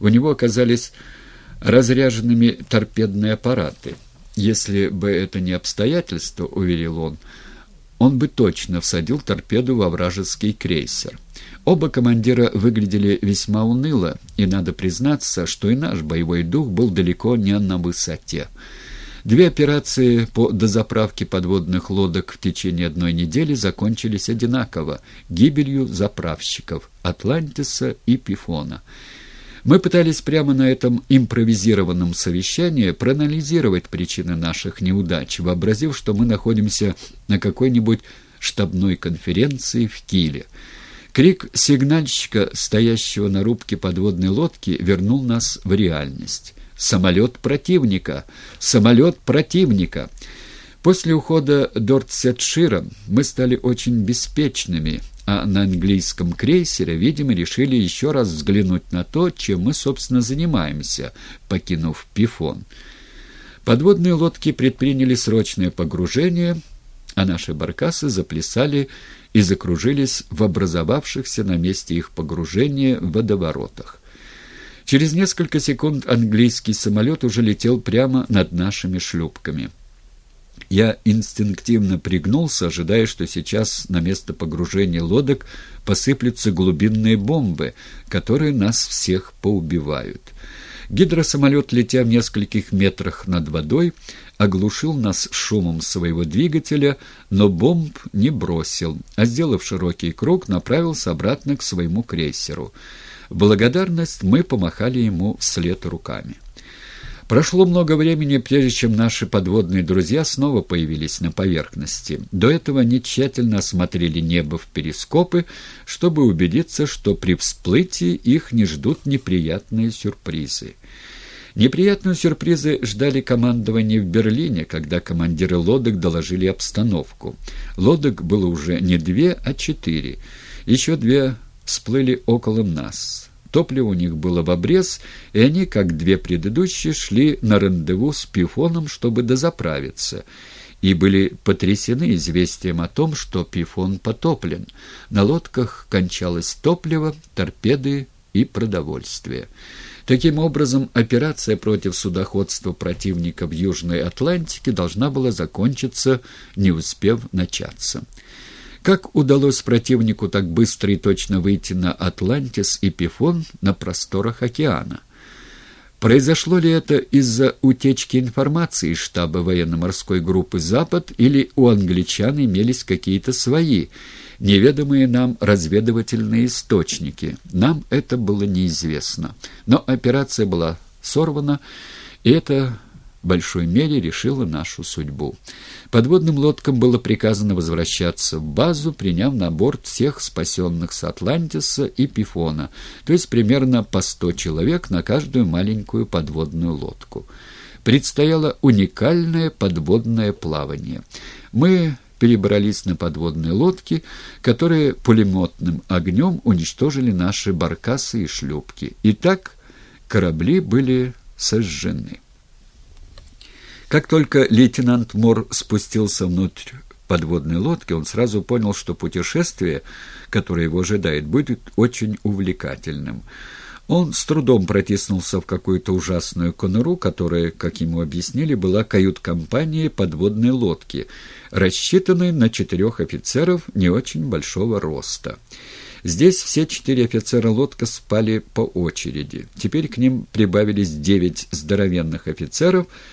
У него оказались разряженными торпедные аппараты. Если бы это не обстоятельство, уверил он, он бы точно всадил торпеду во вражеский крейсер. Оба командира выглядели весьма уныло, и надо признаться, что и наш боевой дух был далеко не на высоте. Две операции по дозаправке подводных лодок в течение одной недели закончились одинаково – гибелью заправщиков «Атлантиса» и «Пифона». Мы пытались прямо на этом импровизированном совещании проанализировать причины наших неудач, вообразив, что мы находимся на какой-нибудь штабной конференции в Киле. Крик сигнальщика, стоящего на рубке подводной лодки, вернул нас в реальность. «Самолет противника! Самолет противника!» После ухода Дортсетшира мы стали очень беспечными, а на английском крейсере, видимо, решили еще раз взглянуть на то, чем мы, собственно, занимаемся, покинув Пифон. Подводные лодки предприняли срочное погружение, а наши баркасы заплясали и закружились в образовавшихся на месте их погружения водоворотах. Через несколько секунд английский самолет уже летел прямо над нашими шлюпками. Я инстинктивно пригнулся, ожидая, что сейчас на место погружения лодок посыплются глубинные бомбы, которые нас всех поубивают. Гидросамолет, летя в нескольких метрах над водой, оглушил нас шумом своего двигателя, но бомб не бросил, а, сделав широкий круг, направился обратно к своему крейсеру. В благодарность мы помахали ему вслед руками. Прошло много времени, прежде чем наши подводные друзья снова появились на поверхности. До этого они тщательно осмотрели небо в перископы, чтобы убедиться, что при всплытии их не ждут неприятные сюрпризы. Неприятные сюрпризы ждали командование в Берлине, когда командиры лодок доложили обстановку. Лодок было уже не две, а четыре. Еще две всплыли около нас. Топливо у них было в обрез, и они, как две предыдущие, шли на рандеву с Пифоном, чтобы дозаправиться, и были потрясены известием о том, что Пифон потоплен. На лодках кончалось топливо, торпеды и продовольствие. Таким образом, операция против судоходства противника в Южной Атлантике должна была закончиться, не успев начаться. Как удалось противнику так быстро и точно выйти на Атлантис и Пифон на просторах океана? Произошло ли это из-за утечки информации из штаба военно-морской группы «Запад» или у англичан имелись какие-то свои, неведомые нам разведывательные источники? Нам это было неизвестно. Но операция была сорвана, и это большой мере решила нашу судьбу. Подводным лодкам было приказано возвращаться в базу, приняв на борт всех спасенных с Атлантиса и Пифона, то есть примерно по сто человек на каждую маленькую подводную лодку. Предстояло уникальное подводное плавание. Мы перебрались на подводные лодки, которые пулеметным огнем уничтожили наши баркасы и шлюпки. И так корабли были сожжены. Как только лейтенант Мор спустился внутрь подводной лодки, он сразу понял, что путешествие, которое его ожидает, будет очень увлекательным. Он с трудом протиснулся в какую-то ужасную конуру, которая, как ему объяснили, была кают-компанией подводной лодки, рассчитанной на четырех офицеров не очень большого роста. Здесь все четыре офицера лодка спали по очереди. Теперь к ним прибавились девять здоровенных офицеров